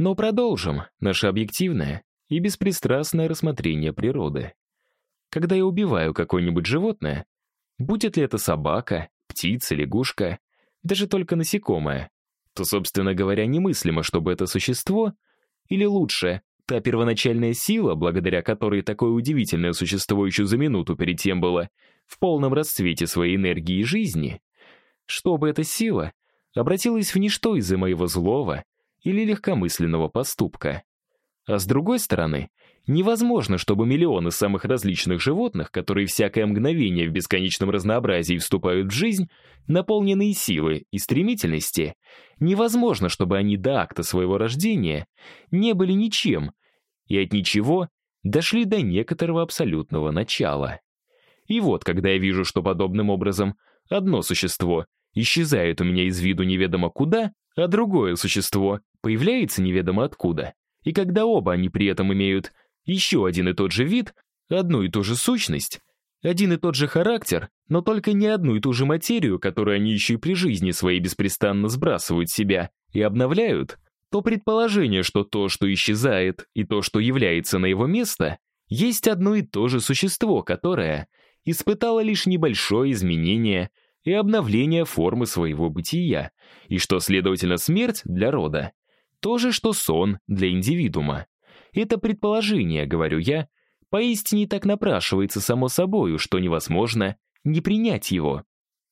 Но продолжим наше объективное и беспристрастное рассмотрение природы. Когда я убиваю какое-нибудь животное, будет ли это собака, птица, лягушка, даже только насекомое, то, собственно говоря, немыслимо, чтобы это существо, или лучше, та первоначальная сила, благодаря которой такое удивительное существо еще за минуту перед тем было в полном расцвете своей энергии и жизни, чтобы эта сила обратилась в ничто из-за моего злого или легкомысленного поступка. А с другой стороны, невозможно, чтобы миллионы самых различных животных, которые всякое мгновение в бесконечном разнообразии вступают в жизнь, наполненные силы и стремительности, невозможно, чтобы они до акта своего рождения не были ничем и от ничего дошли до некоторого абсолютного начала. И вот, когда я вижу, что подобным образом одно существо исчезает у меня из виду неведомо куда, а другое существо появляется неведомо откуда, и когда оба они при этом имеют еще один и тот же вид, одну и ту же сущность, один и тот же характер, но только не одну и ту же материю, которую они еще и при жизни своей беспрестанно сбрасывают себя и обновляют, то предположение, что то, что исчезает, и то, что является на его место, есть одно и то же существо, которое испытало лишь небольшое изменение и обновление формы своего бытия, и что, следовательно, смерть для рода то же, что сон для индивидуума. Это предположение, говорю я, поистине так напрашивается само собою, что невозможно не принять его.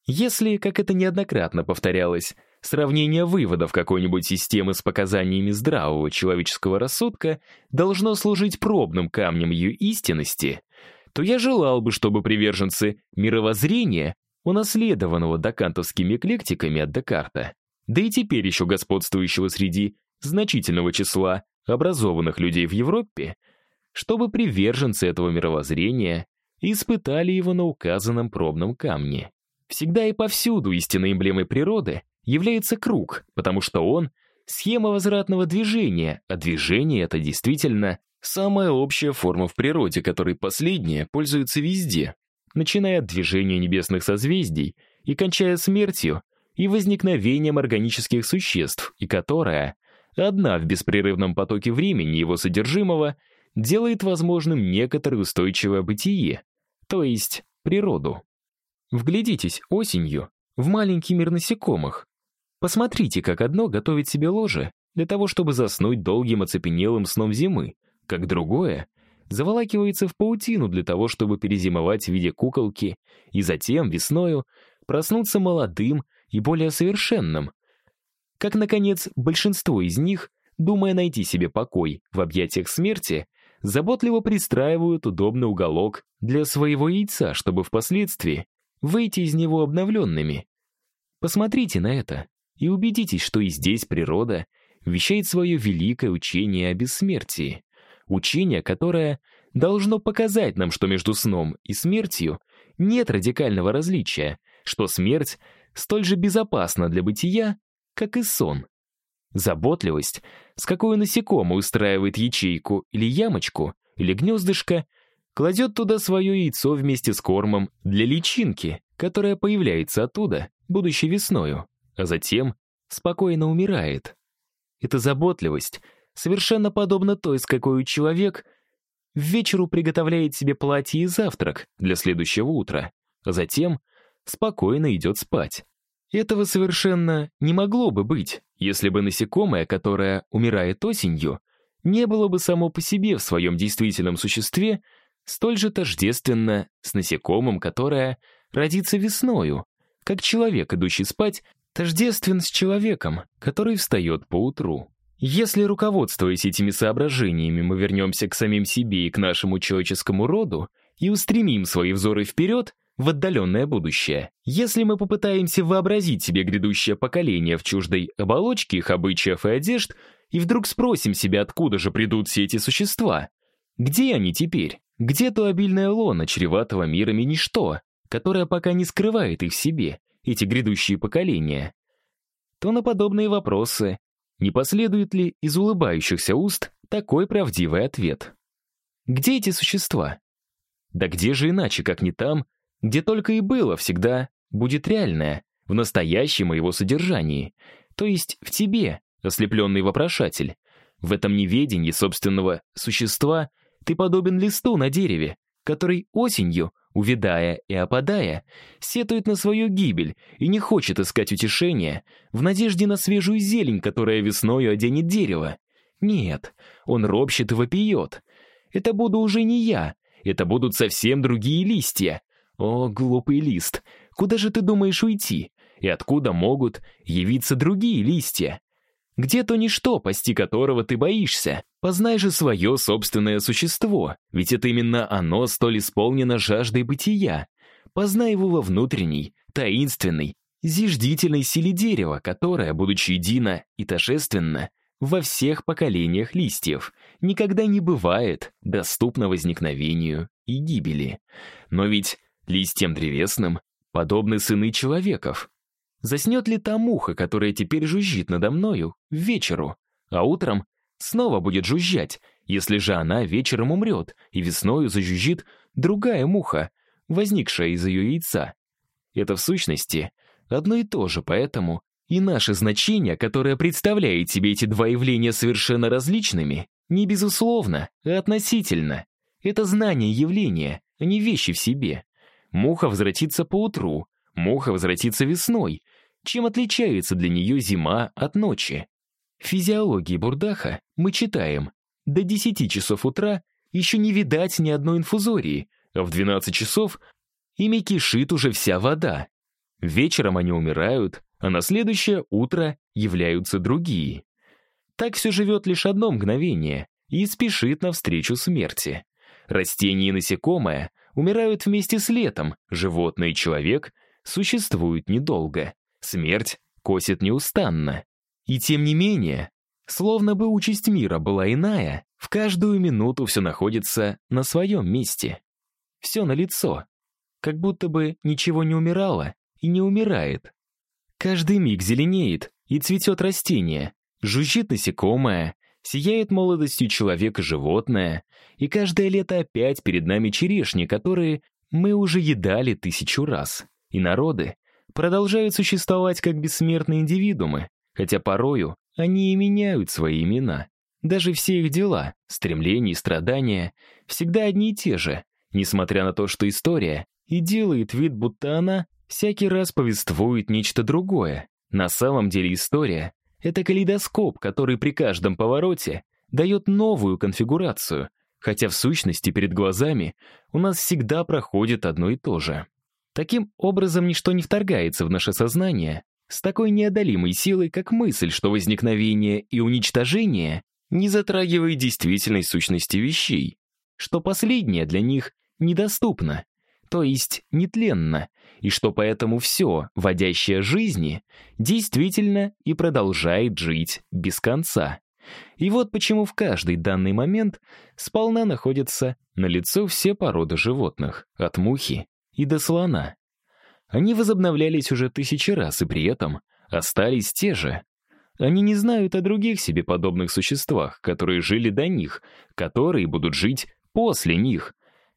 Если, как это неоднократно повторялось, сравнение выводов какой-нибудь системы с показаниями здравого человеческого рассудка должно служить пробным камнем ее истинности, то я желал бы, чтобы приверженцы мировоззрения, унаследованного докантовскими эклектиками от Декарта, да и теперь еще господствующего среди значительного числа образованных людей в Европе, чтобы приверженцы этого мировоззрения испытали его на указанном пробном камне. Всегда и повсюду истинной эмблемой природы является круг, потому что он — схема возвратного движения, а движение — это действительно самая общая форма в природе, которой последняя пользуется везде, начиная от движения небесных созвездий и кончая смертью и возникновением органических существ, и которая — одна в беспрерывном потоке времени его содержимого делает возможным некоторое устойчивое бытие, то есть природу. Вглядитесь осенью в маленький мир насекомых. Посмотрите, как одно готовит себе ложе для того, чтобы заснуть долгим оцепенелым сном зимы, как другое заволакивается в паутину для того, чтобы перезимовать в виде куколки и затем весною проснуться молодым и более совершенным, как, наконец, большинство из них, думая найти себе покой в объятиях смерти, заботливо пристраивают удобный уголок для своего яйца, чтобы впоследствии выйти из него обновленными. Посмотрите на это и убедитесь, что и здесь природа вещает свое великое учение о бессмертии. Учение, которое должно показать нам, что между сном и смертью нет радикального различия, что смерть столь же безопасна для бытия, как и сон. Заботливость, с какой насекомое устраивает ячейку или ямочку, или гнездышко, кладет туда свое яйцо вместе с кормом для личинки, которая появляется оттуда, будущей весною, а затем спокойно умирает. Эта заботливость совершенно подобна той, с какой человек вечеру приготовляет себе платье и завтрак для следующего утра, а затем спокойно идет спать. Этого совершенно не могло бы быть, если бы насекомое, которое умирает осенью, не было бы само по себе в своем действительном существе столь же тождественно с насекомым, которое родится весною, как человек, идущий спать, тождествен с человеком, который встает поутру. Если, руководствуясь этими соображениями, мы вернемся к самим себе и к нашему человеческому роду и устремим свои взоры вперед — в отдаленное будущее. Если мы попытаемся вообразить себе грядущее поколение в чуждой оболочке их обычаев и одежд, и вдруг спросим себя, откуда же придут все эти существа? Где они теперь? Где то обильное лоно чреватого мирами ничто, которое пока не скрывает их в себе, эти грядущие поколения? То на подобные вопросы не последует ли из улыбающихся уст такой правдивый ответ? Где эти существа? Да где же иначе, как не там, где только и было всегда, будет реальное, в настоящем его содержании, то есть в тебе, ослепленный вопрошатель. В этом неведении собственного существа ты подобен листу на дереве, который осенью, увядая и опадая, сетует на свою гибель и не хочет искать утешения в надежде на свежую зелень, которая весною оденет дерево. Нет, он ропщет и вопиет. Это буду уже не я, это будут совсем другие листья. О, глупый лист, куда же ты думаешь уйти? И откуда могут явиться другие листья? Где то ничто, пасти которого ты боишься? Познай же свое собственное существо, ведь это именно оно столь исполнено жаждой бытия. Познай его во внутренней, таинственной, зиждительной силе дерева, которая, будучи едина и торжественна, во всех поколениях листьев, никогда не бывает доступна возникновению и гибели. Но ведь листьям древесным подобны сыны человеков. Заснет ли та муха, которая теперь жужжит надо мною, вечеру, а утром снова будет жужжать, если же она вечером умрет, и весною зажужжит другая муха, возникшая из ее яйца. Это в сущности одно и то же, поэтому и наше значение, которое представляет себе эти два явления совершенно различными, не безусловно, а относительно. Это знание явления, а не вещи в себе. Муха возвратится поутру, муха возвратится весной. Чем отличается для нее зима от ночи? В физиологии Бурдаха мы читаем, до 10 часов утра еще не видать ни одной инфузории, а в 12 часов ими кишит уже вся вода. Вечером они умирают, а на следующее утро являются другие. Так все живет лишь одно мгновение и спешит навстречу смерти. Растения и насекомое умирают вместе с летом, животное и человек существуют недолго. Смерть косит неустанно. И тем не менее, словно бы участь мира была иная, в каждую минуту все находится на своем месте. Все на лицо, как будто бы ничего не умирало и не умирает. Каждый миг зеленеет и цветет растение, жужжит насекомое, сияет молодостью человека животное, и каждое лето опять перед нами черешни, которые мы уже едали тысячу раз. И народы продолжают существовать как бессмертные индивидуумы, хотя порою они и меняют свои имена. Даже все их дела, стремления и страдания всегда одни и те же, несмотря на то, что история и делает вид, будто она всякий раз повествует нечто другое. На самом деле история — это калейдоскоп, который при каждом повороте дает новую конфигурацию, хотя в сущности перед глазами у нас всегда проходит одно и то же. Таким образом, ничто не вторгается в наше сознание с такой неодолимой силой, как мысль, что возникновение и уничтожение не затрагивает действительной сущности вещей, что последнее для них недоступно, то есть нетленно, и что поэтому все, водящее жизни, действительно и продолжает жить без конца. И вот почему в каждый данный момент сполна находятся на лицо все породы животных, от мухи и до слона. Они возобновлялись уже тысячи раз и при этом остались те же. Они не знают о других себе подобных существах, которые жили до них, которые будут жить после них.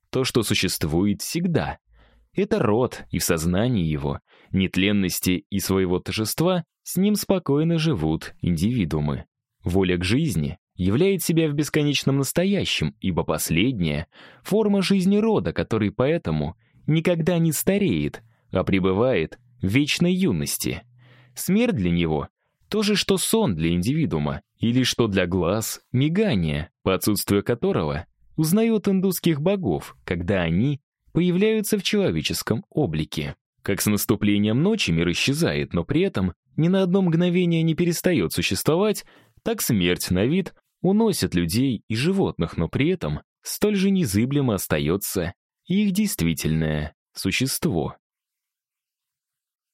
То, что существует всегда — это род, и в сознании его, нетленности и своего торжества с ним спокойно живут индивидуумы. Воля к жизни являет себя в бесконечном настоящем, ибо последняя — форма жизни рода, который поэтому никогда не стареет, а пребывает в вечной юности. Смерть для него — то же, что сон для индивидуума, или что для глаз — мигание, по отсутствию которого узнают индусских богов, когда они появляются в человеческом облике. Как с наступлением ночи мир исчезает, но при этом ни на одно мгновение не перестает существовать, так смерть на вид уносит людей и животных, но при этом столь же незыблемо остается их действительное существо.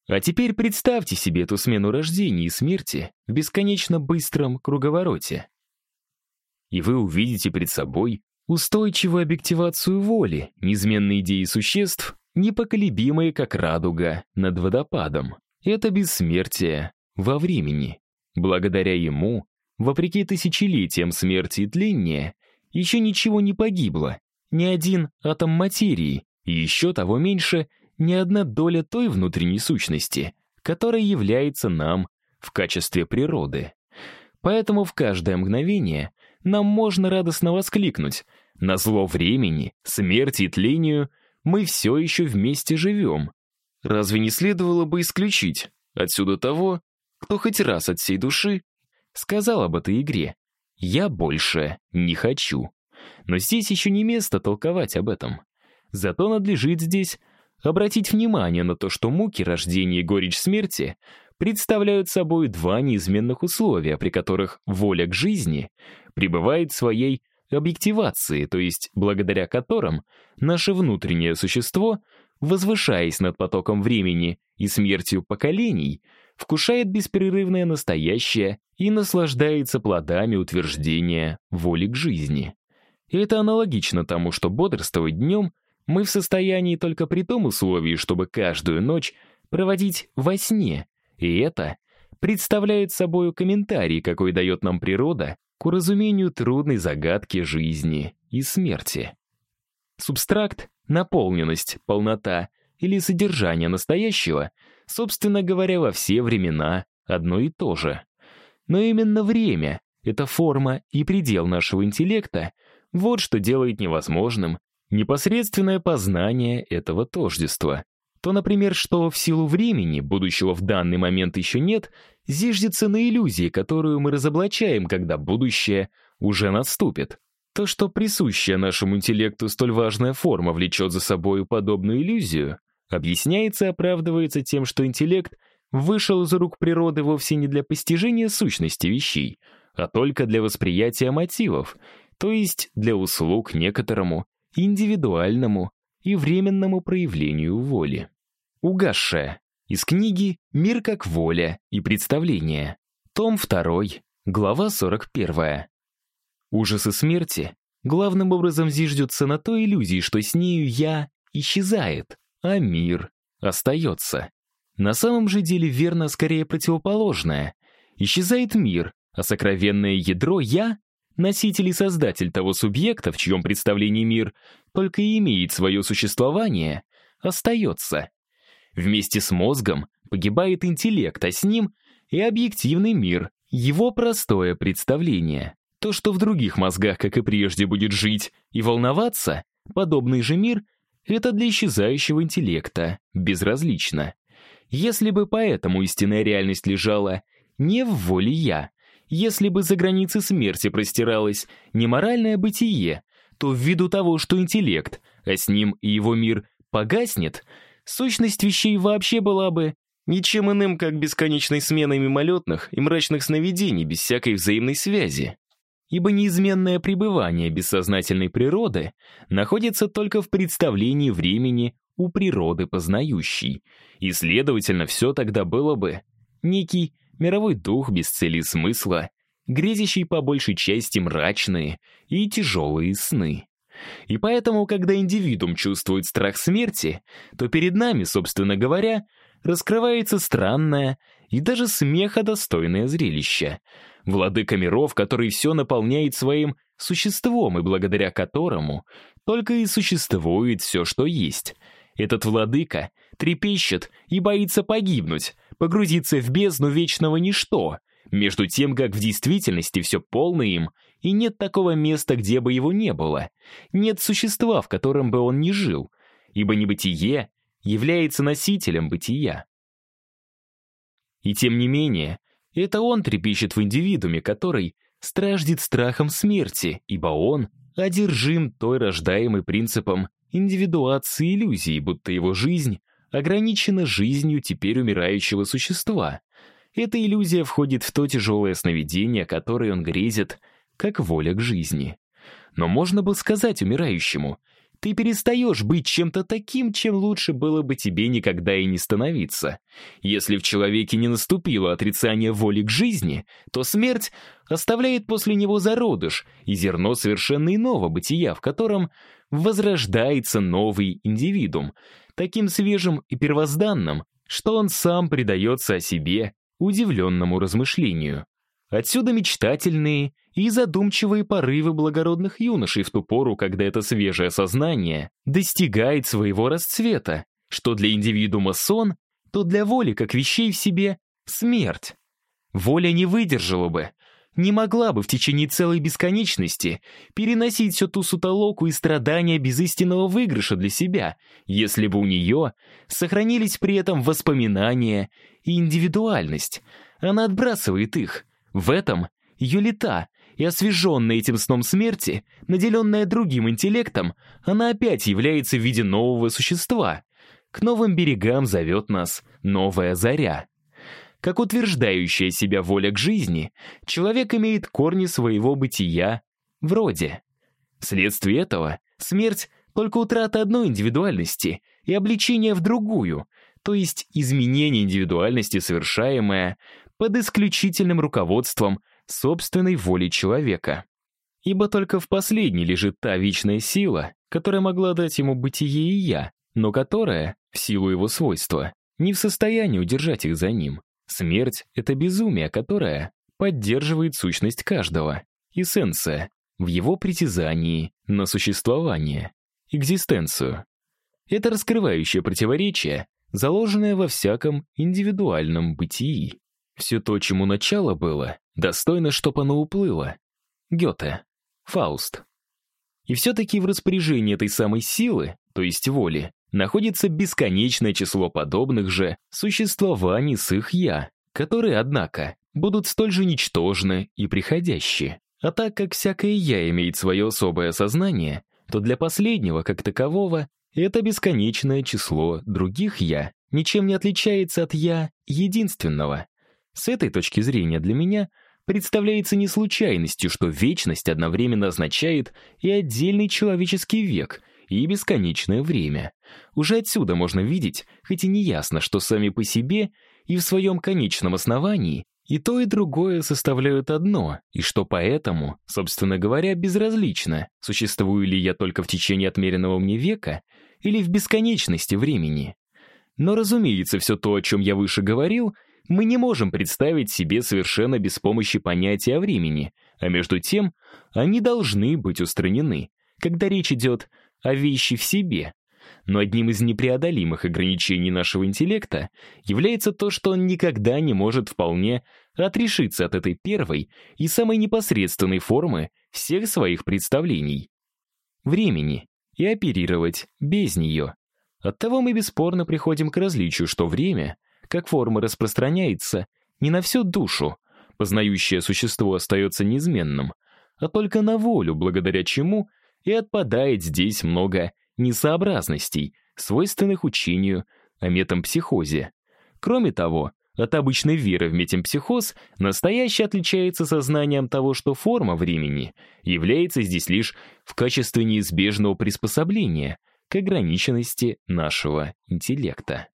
А теперь представьте себе эту смену рождения и смерти в бесконечно быстром круговороте. И вы увидите перед собой устойчивую объективацию воли, неизменные идеи существ, непоколебимые, как радуга над водопадом. Это бессмертие во времени. Благодаря ему, вопреки тысячелетиям смерти и тления, еще ничего не погибло, ни один атом материи, и еще того меньше ни одна доля той внутренней сущности, которая является нам в качестве природы. Поэтому в каждое мгновение нам можно радостно воскликнуть «На зло времени, смерти и тлению мы все еще вместе живем». Разве не следовало бы исключить отсюда того, кто хоть раз от всей души сказал об этой игре «Я больше не хочу». Но здесь еще не место толковать об этом. Зато надлежит здесь обратить внимание на то, что муки рождения и горечь смерти представляют собой два неизменных условия, при которых воля к жизни пребывает в своей объективации, то есть благодаря которым наше внутреннее существо, возвышаясь над потоком времени и смертью поколений, вкушает беспрерывное настоящее и наслаждается плодами утверждения воли к жизни. И это аналогично тому, что бодрствовать днем мы в состоянии только при том условии, чтобы каждую ночь проводить во сне, и это представляет собой комментарий, какой дает нам природа к уразумению трудной загадки жизни и смерти. Субстракт, наполненность, полнота или содержание настоящего, собственно говоря, во все времена одно и то же. Но именно время, эта форма и предел нашего интеллекта, вот что делает невозможным непосредственное познание этого тождества. То, например, что в силу времени, будущего в данный момент еще нет, зиждется на иллюзии, которую мы разоблачаем, когда будущее уже наступит. То, что присущая нашему интеллекту столь важная форма влечет за собой подобную иллюзию, объясняется и оправдывается тем, что интеллект вышел из рук природы вовсе не для постижения сущности вещей, а только для восприятия мотивов, то есть для услуг некоторому индивидуальному и временному проявлению воли. Угасшая. Из книги «Мир как воля и представление». Том 2, глава 41. Ужасы смерти главным образом зиждется на той иллюзии, что с нею «я» исчезает, а мир остается. На самом же деле верно скорее противоположное. Исчезает мир, а сокровенное ядро «я» носитель и создатель того субъекта, в чьем представлении мир только и имеет свое существование, остается. Вместе с мозгом погибает интеллект, а с ним и объективный мир, его простое представление. То, что в других мозгах, как и прежде, будет жить и волноваться, подобный же мир — это для исчезающего интеллекта безразлично. Если бы поэтому истинная реальность лежала не в воле «я», если бы за границы смерти простиралось не моральное бытие, то ввиду того, что интеллект, а с ним и его мир, погаснет, сущность вещей вообще была бы ничем иным, как бесконечной сменой мимолетных и мрачных сновидений без всякой взаимной связи. Ибо неизменное пребывание бессознательной природы находится только в представлении времени у природы познающей, и, следовательно, все тогда было бы некий мировой дух без цели и смысла, грезящий по большей части мрачные и тяжелые сны. И поэтому, когда индивидуум чувствует страх смерти, то перед нами, собственно говоря, раскрывается странное и даже смеходостойное зрелище. Владыка миров, который все наполняет своим существом и благодаря которому только и существует все, что есть. Этот владыка трепещет и боится погибнуть, погрузиться в бездну вечного ничто, между тем, как в действительности все полно им, и нет такого места, где бы его не было, нет существа, в котором бы он не жил, ибо небытие является носителем бытия. И тем не менее, это он трепещет в индивидууме, который страждет страхом смерти, ибо он одержим той рождаемой принципом индивидуации иллюзии, будто его жизнь ограничена жизнью теперь умирающего существа. Эта иллюзия входит в то тяжелое сновидение, которое он грезит, как воля к жизни. Но можно бы сказать умирающему, ты перестаешь быть чем-то таким, чем лучше было бы тебе никогда и не становиться. Если в человеке не наступило отрицание воли к жизни, то смерть оставляет после него зародыш и зерно совершенно иного бытия, в котором возрождается новый индивидуум, таким свежим и первозданным, что он сам предается о себе удивленному размышлению. Отсюда мечтательные и задумчивые порывы благородных юношей в ту пору, когда это свежее сознание достигает своего расцвета, что для индивидуума сон, то для воли, как вещей в себе, смерть. Воля не выдержала бы, не могла бы в течение целой бесконечности переносить всю ту сутолоку и страдания без истинного выигрыша для себя, если бы у нее сохранились при этом воспоминания и индивидуальность. Она отбрасывает их. В этом ее лета, и освеженная этим сном смерти, наделенная другим интеллектом, она опять является в виде нового существа. К новым берегам зовет нас новая заря. Как утверждающая себя воля к жизни, человек имеет корни своего бытия вроде. Вследствие этого смерть — только утрата одной индивидуальности и обличение в другую, то есть изменение индивидуальности, совершаемое под исключительным руководством собственной воли человека. Ибо только в последней лежит та вечная сила, которая могла дать ему бытие и я, но которая, в силу его свойства, не в состоянии удержать их за ним. Смерть — это безумие, которое поддерживает сущность каждого, эссенция, в его притязании на существование, экзистенцию. Это раскрывающее противоречие, заложенное во всяком индивидуальном бытии. Все то, чему начало было, достойно, чтоб оно уплыло. Гёте. Фауст. И все-таки в распоряжении этой самой силы, то есть воли, находится бесконечное число подобных же существований с их «я», которые, однако, будут столь же ничтожны и приходящие. А так как всякое «я» имеет свое особое сознание, то для последнего, как такового, это бесконечное число других «я» ничем не отличается от «я» единственного. С этой точки зрения для меня представляется не случайностью, что вечность одновременно означает и отдельный человеческий век — и бесконечное время. Уже отсюда можно видеть, хоть и не ясно, что сами по себе и в своем конечном основании и то, и другое составляют одно, и что поэтому, собственно говоря, безразлично, существую ли я только в течение отмеренного мне века или в бесконечности времени. Но, разумеется, все то, о чем я выше говорил, мы не можем представить себе совершенно без помощи понятия о времени, а между тем они должны быть устранены, когда речь идет а вещи в себе. Но одним из непреодолимых ограничений нашего интеллекта является то, что он никогда не может вполне отрешиться от этой первой и самой непосредственной формы всех своих представлений — времени, и оперировать без нее. Оттого мы бесспорно приходим к различию, что время, как форма распространяется, не на всю душу, познающее существо остается неизменным, а только на волю, благодаря чему и отпадает здесь много несообразностей, свойственных учению о метампсихозе. Кроме того, от обычной веры в метемпсихоз настоящее отличается сознанием того, что форма времени является здесь лишь в качестве неизбежного приспособления к ограниченности нашего интеллекта.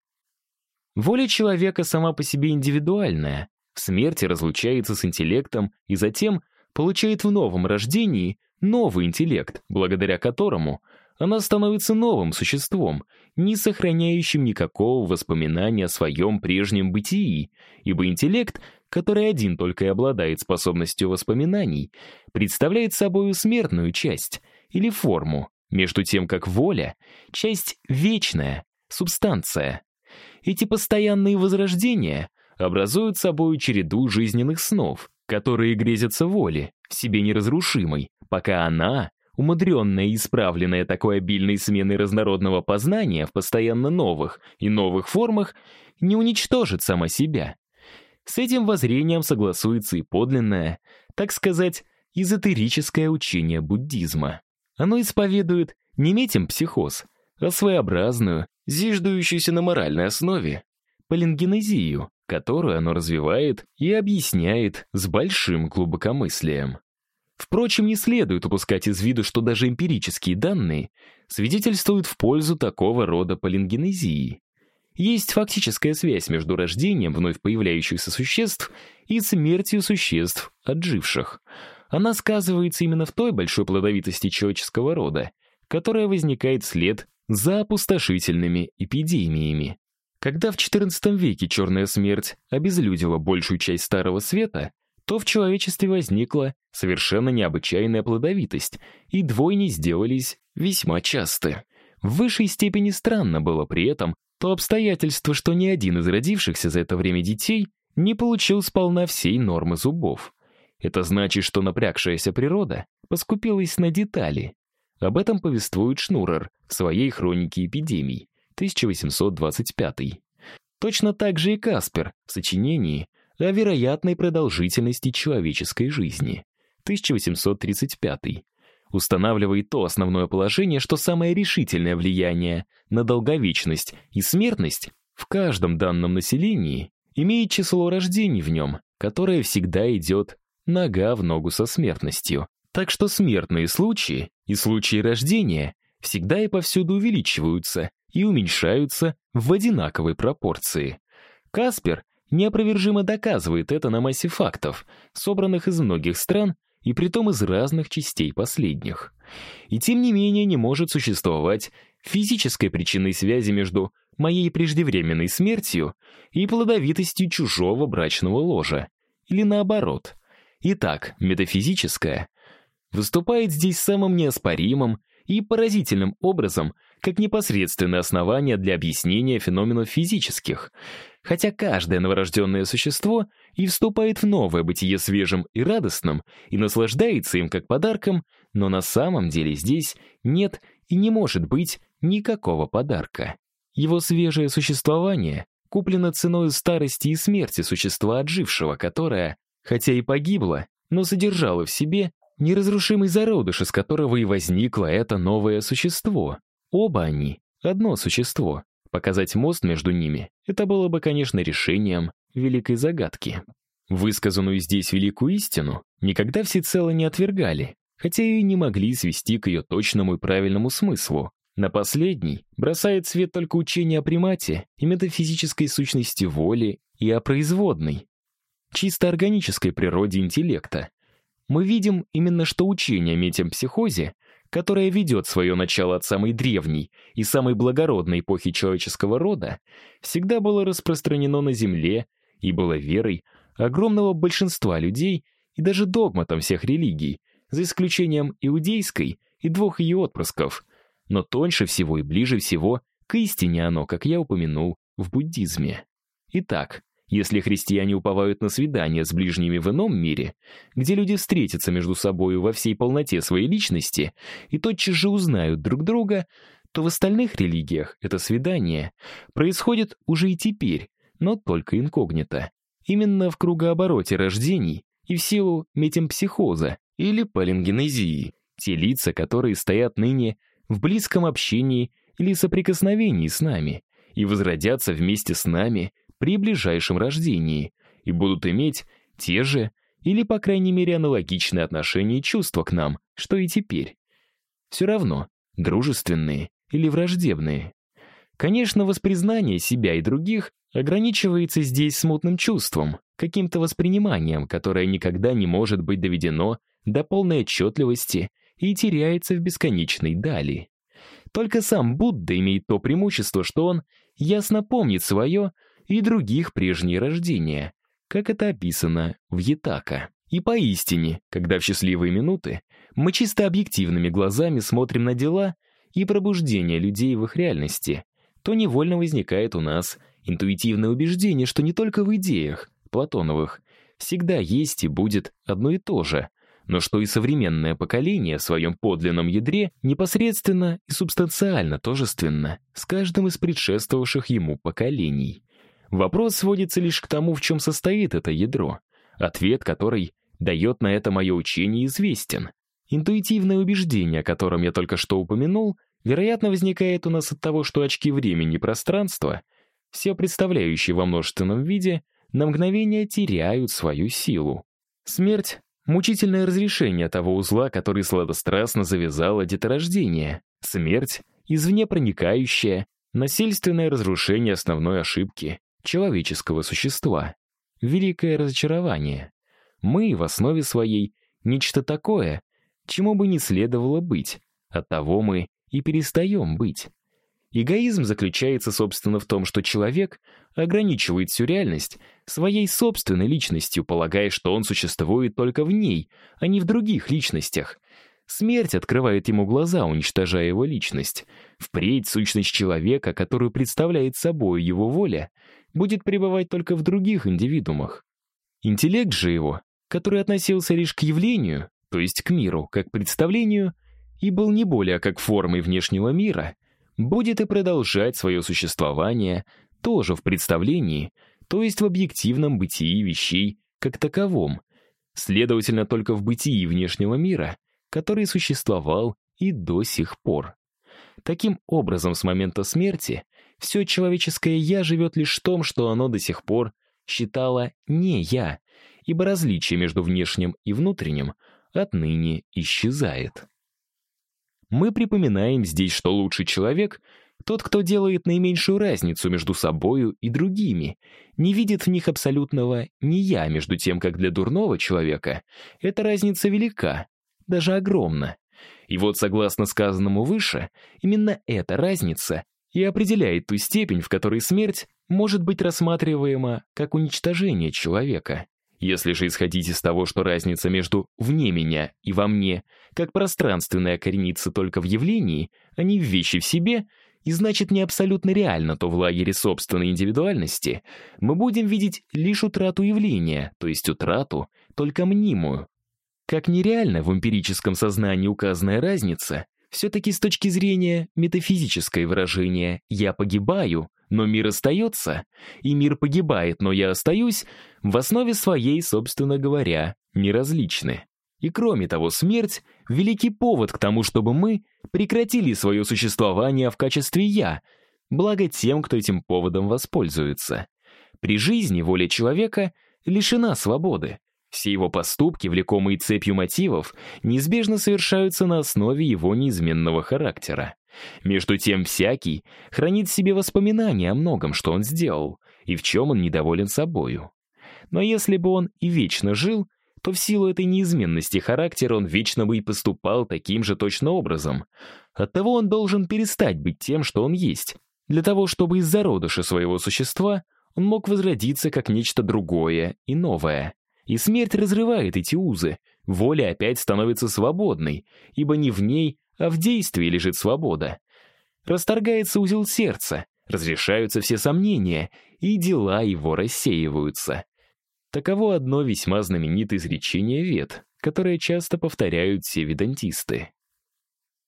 Воля человека сама по себе индивидуальная, в смерти разлучается с интеллектом и затем получает в новом рождении новый интеллект, благодаря которому она становится новым существом, не сохраняющим никакого воспоминания о своем прежнем бытии, ибо интеллект, который один только и обладает способностью воспоминаний, представляет собой смертную часть или форму, между тем как воля — часть вечная, субстанция. Эти постоянные возрождения образуют собой череду жизненных снов, которые грезятся воле, себе неразрушимой, пока она, умудренная и исправленная такой обильной сменой разнородного познания в постоянно новых и новых формах, не уничтожит сама себя. С этим воззрением согласуется и подлинное, так сказать, эзотерическое учение буддизма. Оно исповедует не метемпсихоз, а своеобразную, зиждущуюся на моральной основе, полингенезию, которую оно развивает и объясняет с большим глубокомыслием. Впрочем, не следует упускать из виду, что даже эмпирические данные свидетельствуют в пользу такого рода полингенезии. Есть фактическая связь между рождением вновь появляющихся существ и смертью существ, отживших. Она сказывается именно в той большой плодовитости человеческого рода, которая возникает вслед за опустошительными эпидемиями. Когда в XIV веке черная смерть обезлюдила большую часть Старого Света, то в человечестве возникла совершенно необычайная плодовитость, и двойни сделались весьма часты. В высшей степени странно было при этом то обстоятельство, что ни один из родившихся за это время детей не получил сполна всей нормы зубов. Это значит, что напрягшаяся природа поскупилась на детали. Об этом повествует Шнурер в своей хронике эпидемий, 1825. Точно так же и Каспер в сочинении о вероятной продолжительности человеческой жизни, 1835 устанавливает то основное положение, что самое решительное влияние на долговечность и смертность в каждом данном населении имеет число рождений в нем, которое всегда идет нога в ногу со смертностью. Так что смертные случаи и случаи рождения всегда и повсюду увеличиваются и уменьшаются в одинаковой пропорции. Каспер неопровержимо доказывает это на массе фактов, собранных из многих стран и притом из разных частей последних. И тем не менее не может существовать физической причинной связи между моей преждевременной смертью и плодовитостью чужого брачного ложа, или наоборот. Итак, метафизическое выступает здесь самым неоспоримым и поразительным образом как непосредственное основание для объяснения феноменов физических, хотя каждое новорожденное существо и вступает в новое бытие свежим и радостным, и наслаждается им как подарком, но на самом деле здесь нет и не может быть никакого подарка. Его свежее существование куплено ценой старости и смерти существа отжившего, которое, хотя и погибло, но содержало в себе неразрушимый зародыш, из которого и возникло это новое существо. Оба они — одно существо. Показать мост между ними — это было бы, конечно, решением великой загадки. Высказанную здесь великую истину никогда всецело не отвергали, хотя и не могли свести к ее точному и правильному смыслу. На последний бросает свет только учение о примате и метафизической сущности воли и о производной, чисто органической природе интеллекта. Мы видим именно, что учение о метемпсихозе которая ведет свое начало от самой древней и самой благородной эпохи человеческого рода, всегда было распространено на Земле и было верой огромного большинства людей и даже догматом всех религий, за исключением иудейской и двух ее отпрысков, но тоньше всего и ближе всего к истине оно, как я упомянул, в буддизме. Итак, если христиане уповают на свидания с ближними в ином мире, где люди встретятся между собою во всей полноте своей личности и тотчас же узнают друг друга, то в остальных религиях это свидание происходит уже и теперь, но только инкогнито. Именно в кругообороте рождений и в силу метемпсихоза или палингенезии, те лица, которые стоят ныне в близком общении или соприкосновении с нами и возродятся вместе с нами при ближайшем рождении и будут иметь те же или, по крайней мере, аналогичные отношения и чувства к нам, что и теперь. Все равно, дружественные или враждебные. Конечно, воспризнание себя и других ограничивается здесь смутным чувством, каким-то восприниманием, которое никогда не может быть доведено до полной отчетливости и теряется в бесконечной дали. Только сам Будда имеет то преимущество, что он ясно помнит свое, и других прежние рождения, как это описано в Етака. И поистине, когда в счастливые минуты мы чисто объективными глазами смотрим на дела и пробуждение людей в их реальности, то невольно возникает у нас интуитивное убеждение, что не только в идеях, Платоновых, всегда есть и будет одно и то же, но что и современное поколение в своем подлинном ядре непосредственно и субстанциально тожественно с каждым из предшествовавших ему поколений. Вопрос сводится лишь к тому, в чем состоит это ядро. Ответ, который дает на это мое учение, известен. Интуитивное убеждение, о котором я только что упомянул, вероятно, возникает у нас от того, что очки времени и пространства, все представляющие во множественном виде, на мгновение теряют свою силу. Смерть — мучительное разрешение того узла, который сладострастно завязало деторождение. Смерть — извне проникающее, насильственное разрушение основной ошибки, человеческого существа. Великое разочарование. Мы в основе своей нечто такое, чему бы не следовало быть. Оттого мы и перестаем быть. Эгоизм заключается, собственно, в том, что человек ограничивает всю реальность своей собственной личностью, полагая, что он существует только в ней, а не в других личностях. Смерть открывает ему глаза, уничтожая его личность. Впредь сущность человека, которую представляет собой его воля, будет пребывать только в других индивидуумах. Интеллект же его который относился лишь к явлению, то есть к миру, как представлению, и был не более как формой внешнего мира, будет и продолжать свое существование тоже в представлении, то есть в объективном бытии вещей как таковом, следовательно, только в бытии внешнего мира, который существовал и до сих пор. Таким образом, с момента смерти все человеческое «я» живет лишь в том, что оно до сих пор считало «не я», ибо различие между внешним и внутренним отныне исчезает. Мы припоминаем здесь, что лучший человек — тот, кто делает наименьшую разницу между собою и другими, не видит в них абсолютного «не я», между тем, как для дурного человека эта разница велика, даже огромна. И вот, согласно сказанному выше, именно эта разница и определяет ту степень, в которой смерть может быть рассматриваема как уничтожение человека. Если же исходить из того, что разница между «вне меня» и «во мне» как пространственная коренится только в явлении, а не в вещи в себе, и значит не абсолютно реально, то в лагере собственной индивидуальности мы будем видеть лишь утрату явления, то есть утрату, только мнимую. Как нереально в эмпирическом сознании указанная разница, все-таки с точки зрения метафизическое выражение «я погибаю», но мир остается, и мир погибает, но я остаюсь, в основе своей, собственно говоря, неразличны. И кроме того, смерть — великий повод к тому, чтобы мы прекратили свое существование в качестве «я», благо тем, кто этим поводом воспользуется. При жизни воля человека лишена свободы. Все его поступки, влекомые цепью мотивов, неизбежно совершаются на основе его неизменного характера. Между тем всякий хранит в себе воспоминания о многом, что он сделал, и в чем он недоволен собою. Но если бы он и вечно жил, то в силу этой неизменности характера он вечно бы и поступал таким же точно образом. Оттого он должен перестать быть тем, что он есть, для того, чтобы из зародыша своего существа он мог возродиться как нечто другое и новое. И смерть разрывает эти узы, воля опять становится свободной, ибо не в ней, а в действии лежит свобода. Расторгается узел сердца, разрешаются все сомнения, и дела его рассеиваются. Таково одно весьма знаменитое изречение вет, которое часто повторяют все ведантисты.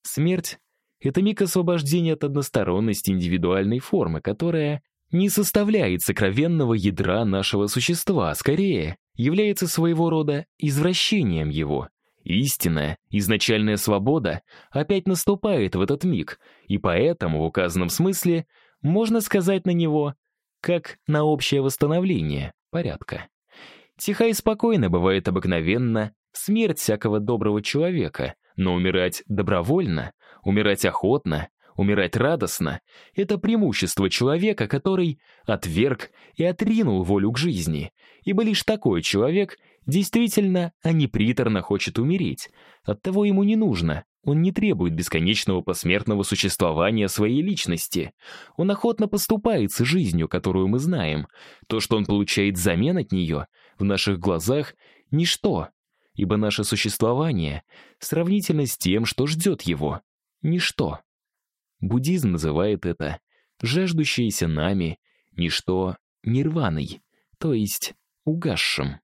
Смерть — это миг освобождения от односторонности индивидуальной формы, которая не составляет сокровенного ядра нашего существа, а скорее является своего рода извращением его, Истинная, изначальная свобода опять наступает в этот миг, и поэтому в указанном смысле можно сказать на него как на общее восстановление порядка. Тихо и спокойно бывает обыкновенно смерть всякого доброго человека, но умирать добровольно, умирать охотно, умирать радостно — это преимущество человека, который отверг и отринул волю к жизни, ибо лишь такой человек Действительно, а не приторно хочет умереть. Оттого ему не нужно. Он не требует бесконечного посмертного существования своей личности. Он охотно поступает с жизнью, которую мы знаем. То, что он получает взамен от нее, в наших глазах — ничто, ибо наше существование сравнительно с тем, что ждет его — ничто. Буддизм называет это жаждущееся нами ничто нирваной, то есть угасшим.